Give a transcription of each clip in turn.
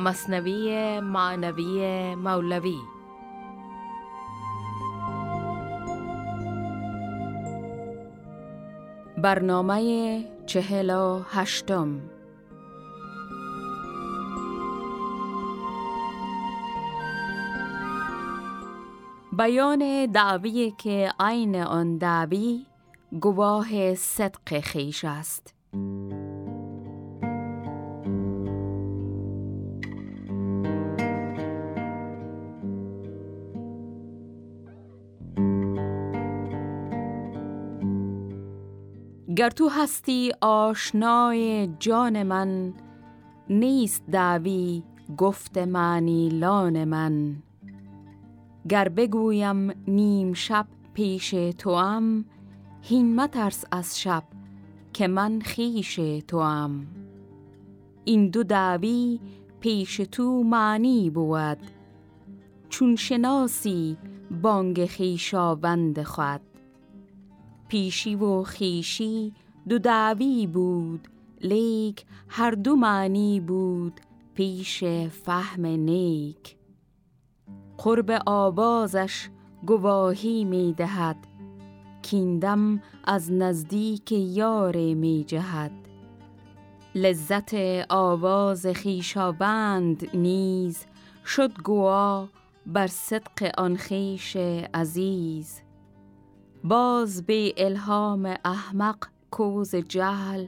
مصنوی معنوی مولوی. برنامه چهل و هشتم. بیان دعوی که عین آن دعوی گواه صدق خیش است. گر تو هستی آشنای جان من. نیست دعوی گفت معنی لان من. گر بگویم نیم شب پیش توام هین مترس از شب که من خیش توام. این دو دعوی پیش تو معنی بود. چون شناسی بانگ خیشاوند خود. پیشی و خیشی دو دعوی بود لیک هر دو معنی بود پیش فهم نیک. قرب آوازش گواهی می دهد کیندم از نزدیک یار می جهد. لذت آواز خیشابند نیز شد گوا بر صدق آن خیش عزیز. باز به الهام احمق کوز جهل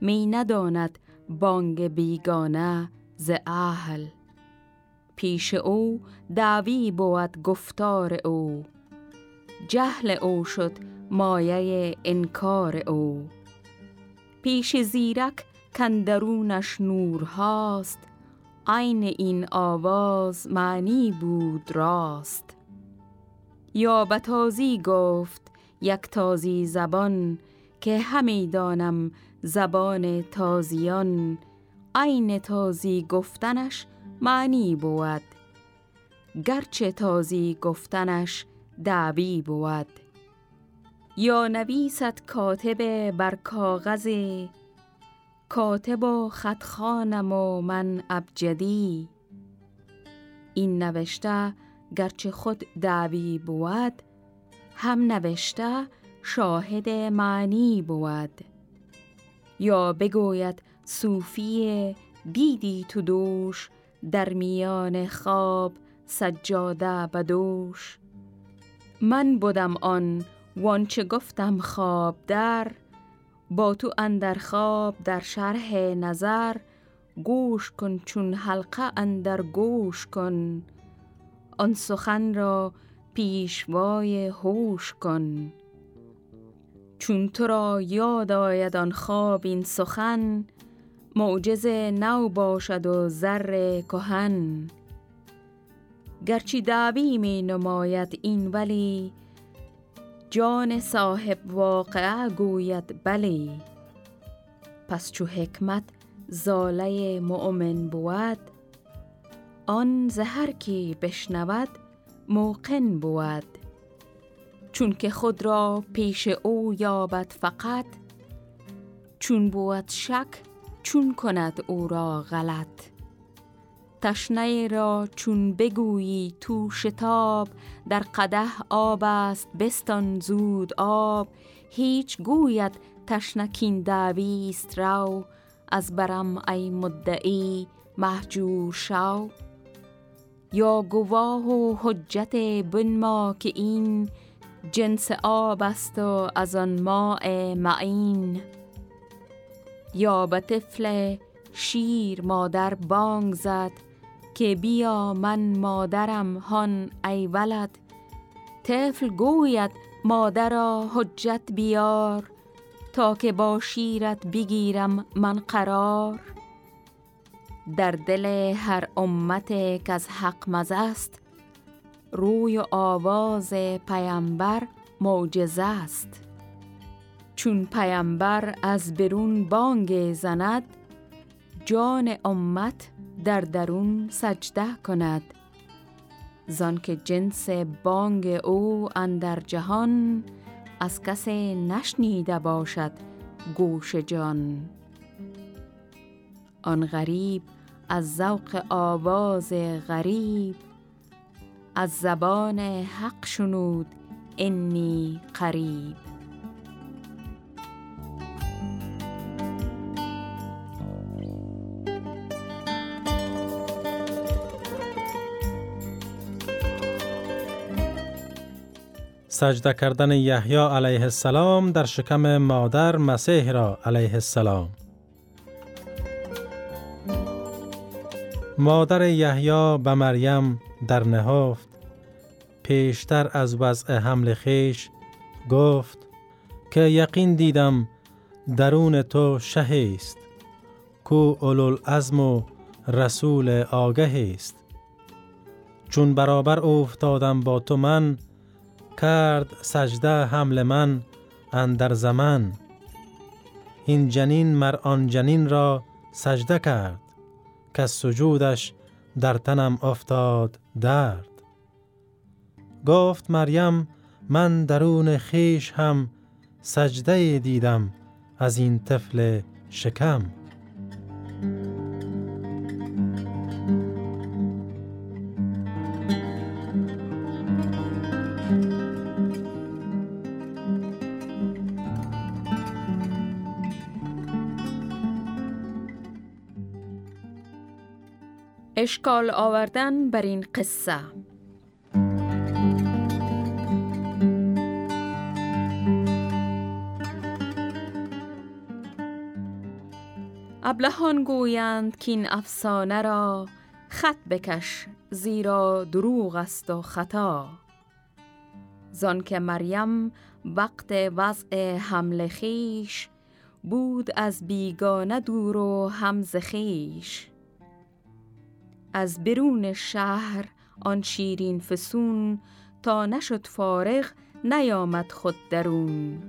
می نداند بانگ بیگانه ز اهل. پیش او دعوی بود گفتار او جهل او شد مایه انکار او. پیش زیرک کندرونش نور هاست عین این آواز معنی بود راست. یا بتازی گفت یک تازی زبان که همی دانم زبان تازیان. عین تازی گفتنش معنی بود. گرچه تازی گفتنش دعوی بود. یا نویست کاتب بر کاغذ کاتب و خطخانم و من ابجدی. این نوشته گرچه خود دعوی بود هم نوشته شاهد معنی بود. یا بگوید صوفی دیدی تو دوش در میان خواب سجاده بدوش. من بودم آن وانچه گفتم خواب در با تو اندر خواب در شرح نظر. گوش کن چون حلقه اندر گوش کن. آن سخن را پیشوای هوش کن. چون تو را یاد آید آن خواب این سخن معجز نو باشد و زر کهن. گرچی دعوی می نماید این ولی جان صاحب واقعه گوید بلی. پس چو حکمت زاله مؤمن بود آن زهر کی بشنود موقن بود. چون که خود را پیش او یابد فقط چون بود شک چون کند او را غلط. تشنه را چون بگویی تو شتاب در قده آب است بستان زود آب. هیچ گوید تشنکین دعویست رو از برم ای مدعی محجور شو یا گواه و حجت بن ما که این جنس آب است و از آن ماء معین. یا به طفل شیر مادر بانگ زد که بیا من مادرم هان ای ولد. طفل گوید مادرا حجت بیار تا که با شیرت بگیرم من قرار. در دل هر امت که از حق مزه است. روی و آواز پیامبر معجزه است. چون پیامبر از برون بانگ زند جان امت در درون سجده کند. زان که جنس بانگ او اندر جهان از کسی نشنیده باشد گوش جان. آن غریب از ذوق آواز غریب از زبان حق شنود انی قریب سجده کردن یحیی علیه السلام در شکم مادر مسیح را علیه السلام. مادر یحیی به مریم در نهفت پیشتر از وضع حمل خیش گفت که یقین دیدم درون تو شه است کو اولو العزم و رسول آگه است. چون برابر افتادم با تو من کرد سجده حمل من اندر زمان. این جنین مر آن جنین را سجده کرد. که سجودش در تنم افتاد درد. گفت مریم من درون خیش هم سجده دیدم از این طفل شکم. اشکال آوردن بر این قصه. ابلهان گویند که این افسانه را خط بکش زیرا دروغ است و خطا. زان که مریم وقت وضع حمل خیش بود از بیگانه دور و همز خیش. از برون شهر آن شیرین فسون تا نشد فارغ نیامد خود درون.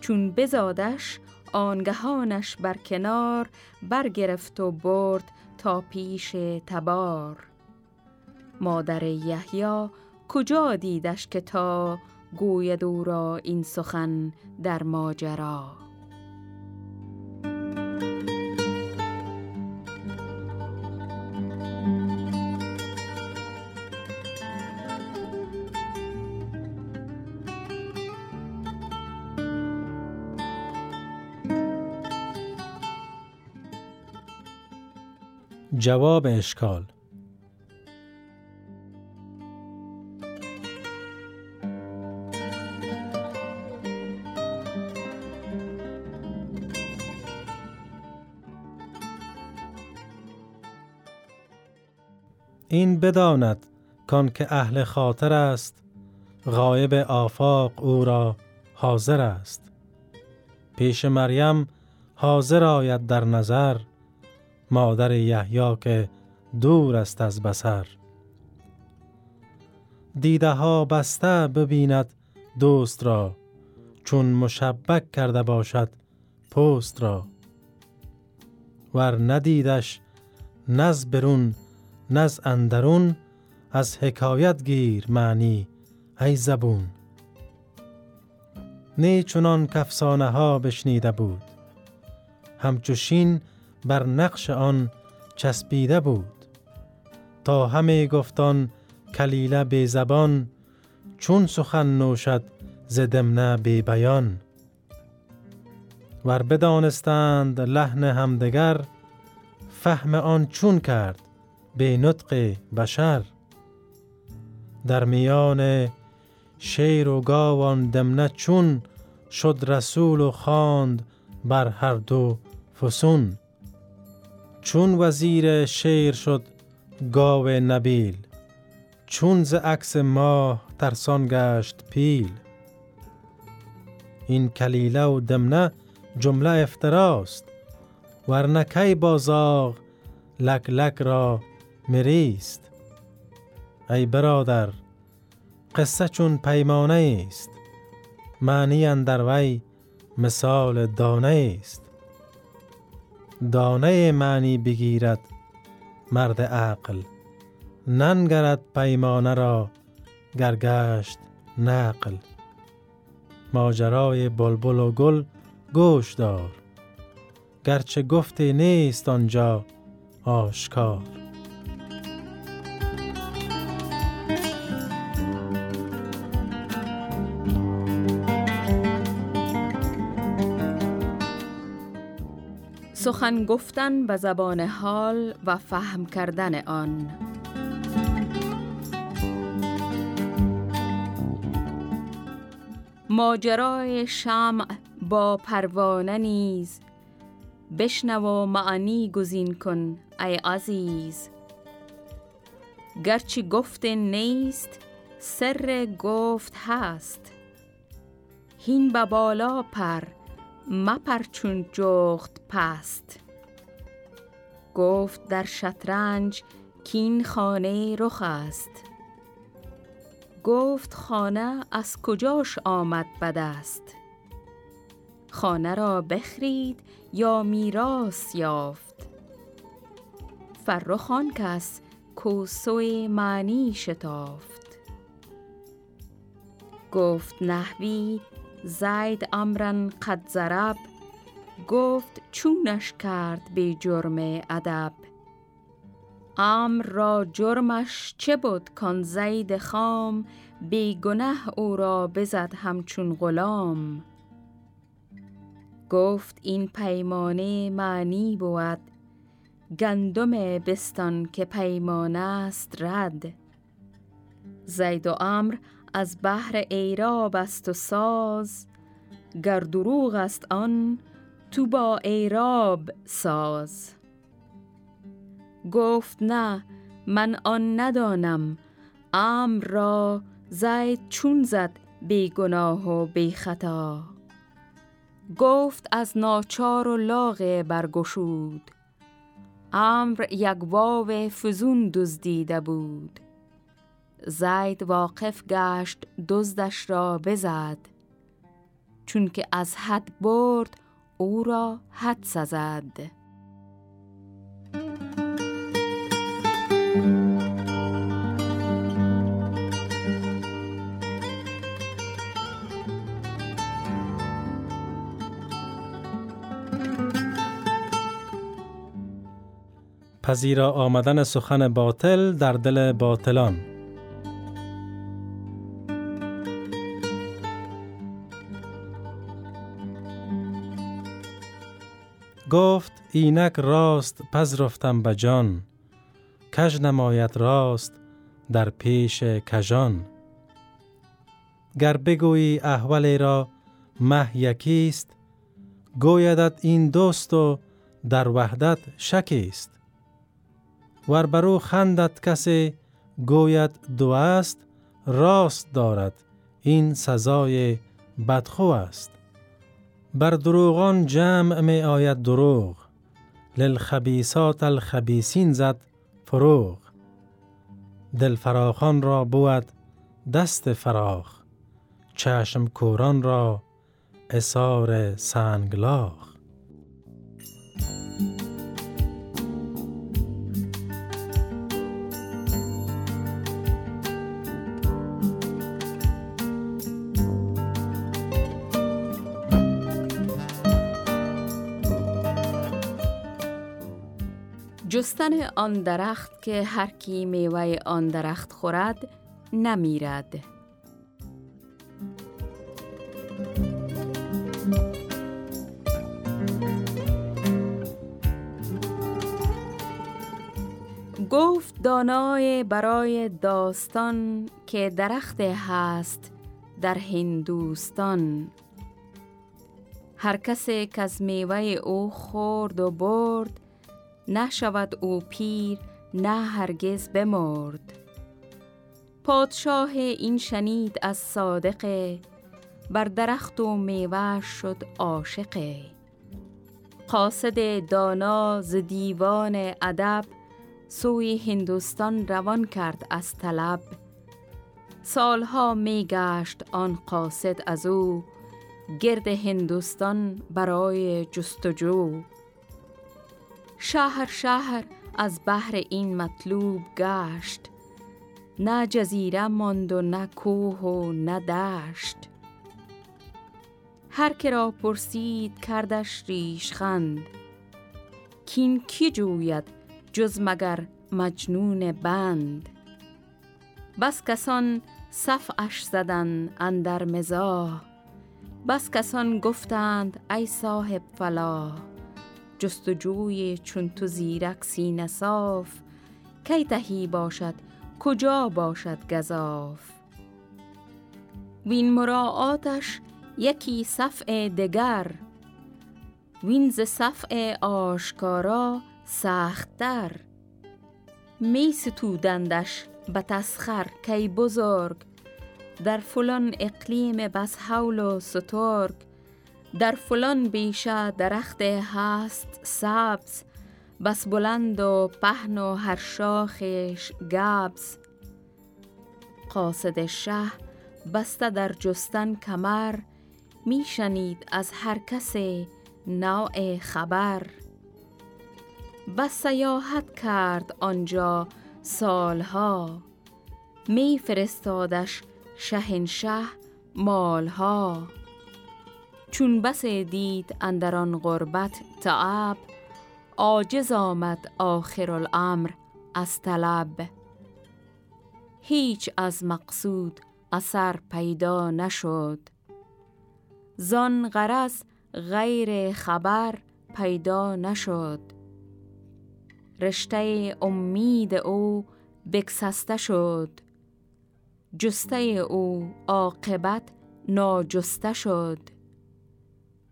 چون بزادش آنگهانش بر کنار برگرفت و برد تا پیش تبار. مادر یحیی کجا دیدش که تا گوید او را این سخن در ماجرا؟ جواب اشکال. این بداند کان که اهل خاطر است غایب آفاق او را حاضر است. پیش مریم حاضر آید در نظر مادر یحیی که دور است از بسر دیده ها بسته ببیند دوست را چون مشبک کرده باشد پست را. ور ندیدش نز برون نز اندرون از حکایت گیر معنی ای زبون. نی چونان کفسانه ها بشنیده بود. همچوشین بر نقش آن چسبیده بود. تا همه گفتان کلیله به زبان چون سخن نوشد ز دمنه به بیان. ور بدانستند لحن همدگر فهم آن چون کرد به نطق بشر. در میان شیر و گاوان دمنه چون شد رسول و خواند بر هر دو فسون. چون وزیر شیر شد گاو نبیل چون ز عکس ماه ترسان گشت پیل. این کلیله و دمنه جمله افتراست ورنه کی بازاغ لک لک را مریست. ای برادر قصه چون پیمانه است معنی اندر وی مثال دانه است دانه معنی بگیرد مرد عقل. ننگرد پیمانه را گرگشت نقل. ماجرای بلبل و گل گوش دار گرچه گفته نیست آنجا آشکار. سخن گفتن به زبان حال و فهم کردن آن. ماجرای شمع با پروانه نیز. بشنو و معنی گزین کن ای عزیز. گرچه گفت نیست سر گفت هست. هین به بالا پر مپر چون جغت پست. گفت در شطرنج کین خانه رخ است. گفت خانه از کجاش آمد به دست خانه را بخرید یا میراث یافت؟ فرخان کس کو سوی معنی شتافت. گفت نحوی زید امرن قد زرب گفت چونش کرد به جرم ادب. امر را جرمش چه بود کان زید خام؟ بی گنه او را بزد همچون غلام. گفت این پیمانه معنی بود. گندم بستان که پیمانه است رد. زید و امر از بحر ایراب است و ساز گر دروغ است آن تو با ایراب ساز. گفت نه من آن ندانم امر را زید چون زد بی گناه و بی خطا. گفت از ناچار و لاغ برگشود امر یک واو فزون دزدیده بود. زید واقف گشت دزدش را بزد. چون که از حد برد او را حد سزد. پذیرا آمدن سخن باطل در دل باطلان. گفت اینک راست پذرفتم به جان کژ نمایت راست در پیش کژان. گر بگویی احوال را مه یکیست گویدت این دوست و در وحدت شکیست. ور برو خندت کسی گوید دو است راست دارد این سزای بدخو است. بر دروغان جمع می آید دروغ. للخبیسات الخبیسین زد فروغ. دل فراخان را بود دست فراخ. چشم کوران را اصار سنگلاخ. جستن آن درخت که هر کی میوه آن درخت خورد نمیرد. گفت دانای برای داستان که درخت هست در هندوستان. هر کسی که از میوه او خورد و برد نشود او پیر نه هرگز بمرد. پادشاه این شنید از صادقه بر درخت و میوه شد عاشقه قاصد دانا ز دیوان ادب سوی هندوستان روان کرد از طلب. سالها می گشت آن قاصد از او گرد هندوستان برای جستجو. شهر شهر از بحر این مطلوب گشت. نه جزیره ماند و نه کوه و نه دشت. هر که را پرسید کردش ریشخند کین کی جوید جز مگر مجنون بند؟ بس کسان صفعش زدن اندر مزاح. بس کسان گفتند ای صاحب فلاح. جستجوی چون تو زیرک سینه صاف کی تهی باشد کجا باشد گذاف وین مراعاتش یکی صفع دگر وین ز صفع آشکارا سختتر. می ستودندش به تسخر کی بزرگ در فلان اقلیم بس حول و سترگ. در فلان بیشه درخت هست سبز بس بلند و پهن و هر شاخش گبز. قاصد شه بسته در جستن کمر میشنید از هر کس نوع خبر. بس سیاحت کرد آنجا سالها می فرستادش شهنشه مالها. چون بس دید اندران غربت تعب عاجز آمد آخر الامر از طلب. هیچ از مقصود اثر پیدا نشد. زان غرض غیر خبر پیدا نشد. رشته امید او بکسسته شد. جسته او عاقبت ناجسته شد.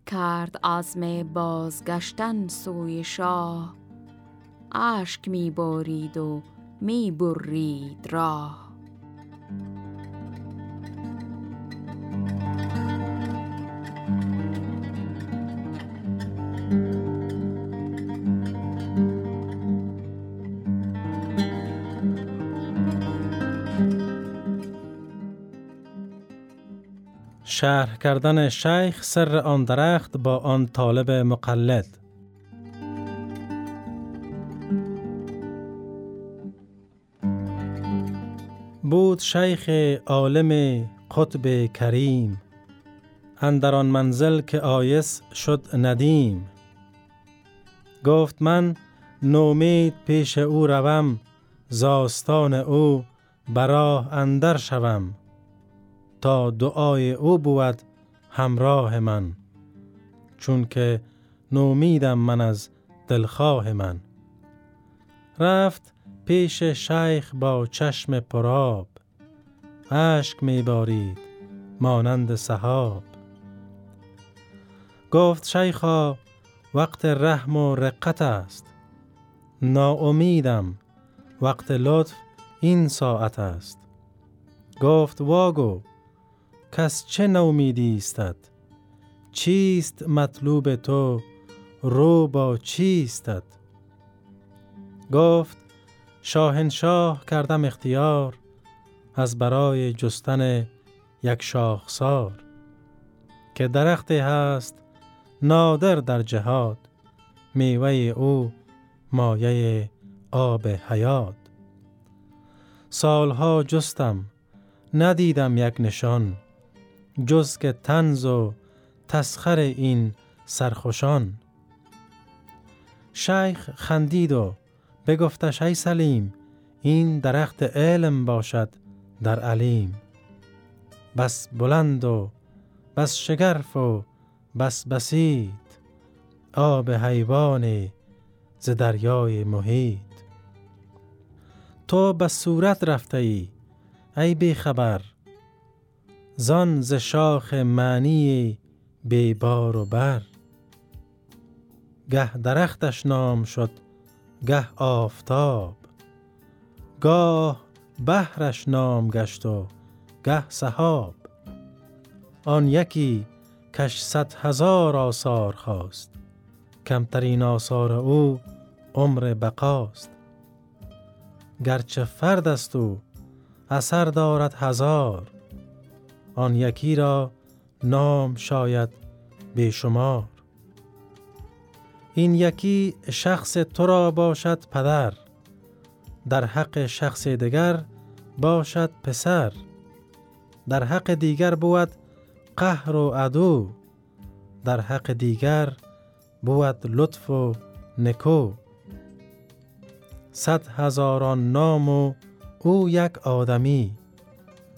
کرد عزم بازگشتن سوی شاه. اشک می بارید و می برید راه. شرح کردن شیخ سر آن درخت با آن طالب مقلد. بود شیخ عالم قطب کریم. اندر آن منزل که آیس شد ندیم. گفت من نومید پیش او روم زاستان او براه اندر شوم. تا دعای او بود همراه من چون که نومیدم من از دلخواه من. رفت پیش شیخ با چشم پراب اشک می بارید مانند سحاب. گفت شیخا وقت رحم و رقت است. ناامیدم وقت لطف این ساعت است. گفت واگو کس چه نومیدی استد چیست مطلوب تو؟ رو با چیستد گفت شاهنشاه کردم اختیار از برای جستن یک شاخسار که درختی هست نادر در جهاد میوه او مایه آب حیات. سالها جستم ندیدم یک نشان. جز که تنز و تسخر این سرخوشان. شیخ خندید و بگفتش ای سلیم این درخت علم باشد در علیم. بس بلند و بس شگرف و بس بسید آب حیوان ز دریای محیط. تو به صورت رفته ای ای بی خبر زان ز شاخ معنی بی بار و بر. گه درختش نام شد گه آفتاب. گاه بحرش نام گشت و گه سحاب. آن یکی کش صد هزار آثار خواست کمترین آثار او عمر بقاست. گرچه فرد است او اثر دارد هزار آن یکی را نام شاید شمار. این یکی شخص تو را باشد پدر در حق شخص دیگر باشد پسر در حق دیگر بود قهر و عدو در حق دیگر بود لطف و نکو. صد هزاران نام و او یک آدمی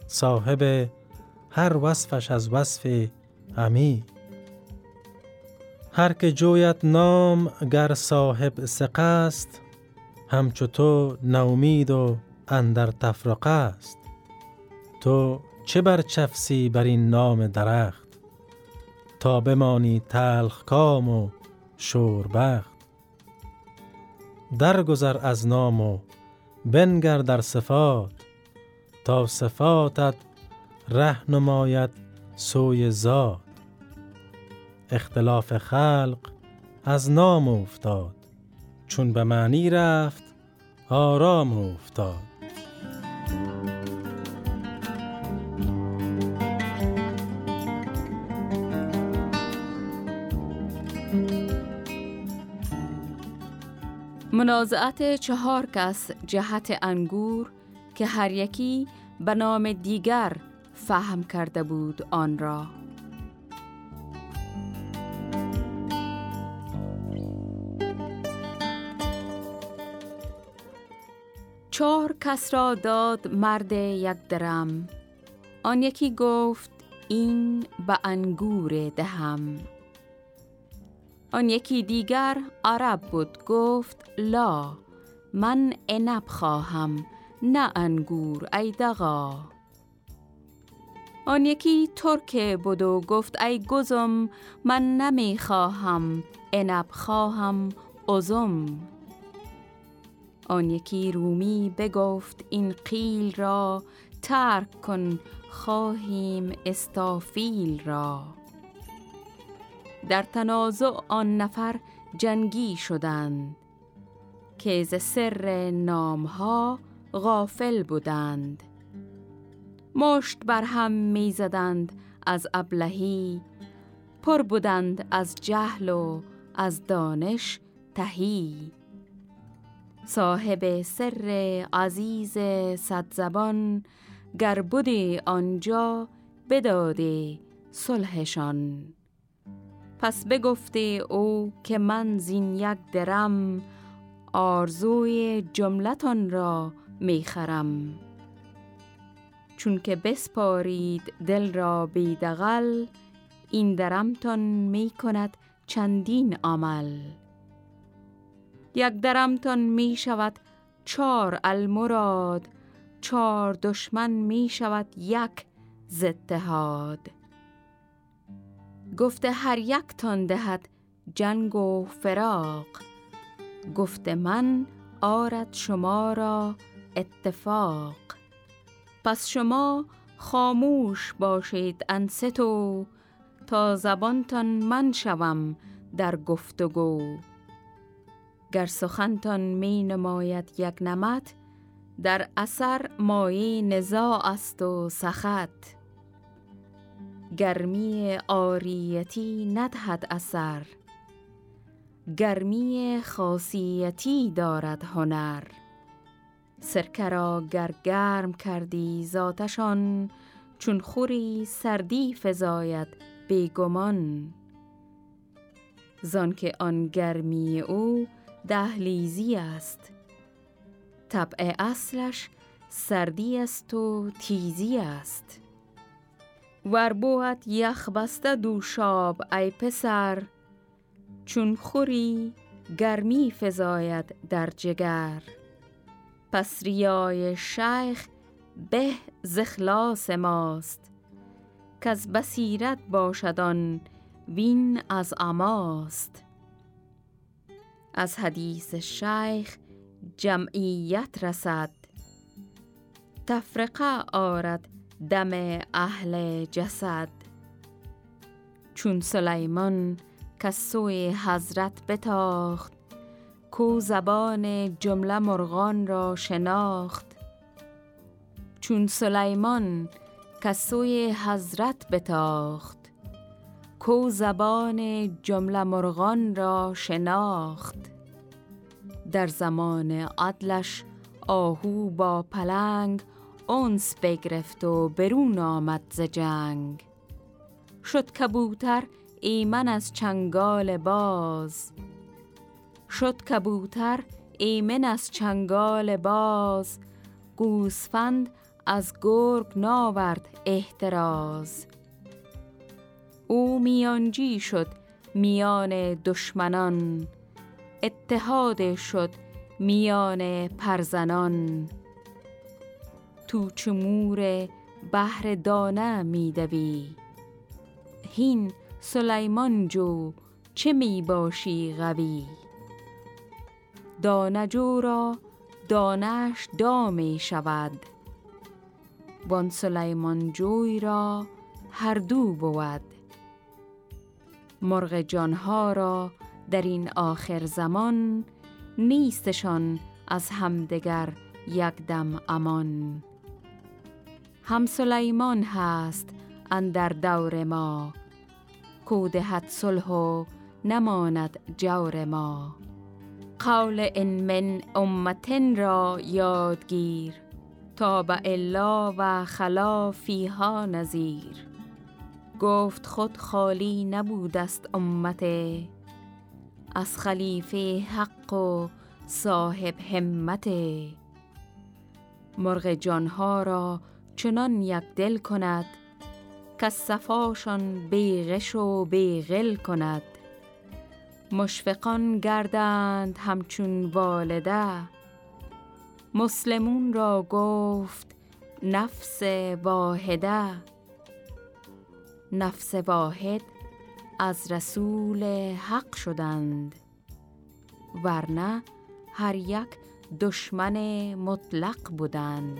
صاحب هر وصفش از وصف همی هر که جویت نام گر صاحب سقه است همچو تو نومید و اندر تفرقه است. تو چه برچفسی بر این نام درخت؟ تا بمانی تلخ کام و شوربخت. درگذر از نام و بنگر در صفات تا صفاتت ره نماید سوی ذات اختلاف خلق از نام افتاد چون به معنی رفت آرام افتاد. منازعت چهار کس جهت انگور که هر یکی به نام دیگر فهم کرده بود آن را. چهار کس را داد مرد یک درم. آن یکی گفت این به انگور دهم. آن یکی دیگر عرب بود گفت لا من عنب خواهم نه انگور ای دغا. آن یکی ترک بود و گفت ای گزم من نمی خواهم عنب خواهم ازم آن یکی رومی بگفت این قیل را ترک کن خواهیم استافیل را. در تنازع آن نفر جنگی شدند که ز سر نامها غافل بودند. مشت بر هم می زدند از ابلهی پر بودند از جهل و از دانش تهی. صاحب سر عزیز صد زبان گر بودی آنجا بداده صلحشان. پس بگفته او که من زین یک درم آرزوی جملتان را می‌خرم چون که بسپارید دل را بیدغل این درمتان می کند چندین عمل. یک درمتان می شود چار المراد چار دشمن می شود یک زتهاد گفته هر یک تان دهد جنگ و فراق. گفته من آرد شما را اتفاق. پس شما خاموش باشید انستو تا زبانتان من شوم در گفتگو. گر سخنتان می نماید یک نمت در اثر مایه نزاع است و سخت گرمی آریتی ندهد اثر گرمی خاصیتی دارد هنر. سرکه را گر گرم کردی ذاتشان چون خوری سردی فزاید بیگمان زان که آن گرمی او دهلیزی است. طبع اصلش سردی است و تیزی است. ور یخ بسته دوشاب ای پسر چون خوری گرمی فزاید در جگر. پس ریای شیخ به زخلاص ماست که از بسیرت باشدان وین از اماست. از حدیث شیخ جمعیت رسد تفرقه آرد دم اهل جسد. چون سلیمان که سوی حضرت بتاخت کو زبان جمله مرغان را شناخت. چون سلیمان که سوی حضرت بتاخت کو زبان جمله مرغان را شناخت. در زمان عدلش آهو با پلنگ اونس بگرفت و برون آمد ز جنگ. شد کبوتر ایمن از چنگال باز. شد کبوتر ایمن از چنگال باز. گوسفند از گرگ ناورد احتراز. او میانجی شد میان دشمنان. اتحاد شد میان پرزنان. تو چمور بحر دانه میدوی؟ هین سلیمان جو چه می باشی قوی؟ دانجو را دانش دامی شود. وان سلیمان جوی را هر دو بود. مرغ جانها را در این آخر زمان نیستشان از همدگر یک دم امان. هم سلیمان هست اندر دور ما کودهت صلح و نماند جور ما. قول ان من امتن را یادگیر تا به الا و خلا فیها نظیر. گفت خود خالی نبودست امت از خلیفه حق و صاحب همت. مرغ جانها را چنان یک دل کند که صفاشان بیغش و بیغل کند. مشفقان گردند همچون والده. مسلمون را گفت نفس واحده. نفس واحد از رسول حق شدند ورنه هر یک دشمن مطلق بودند.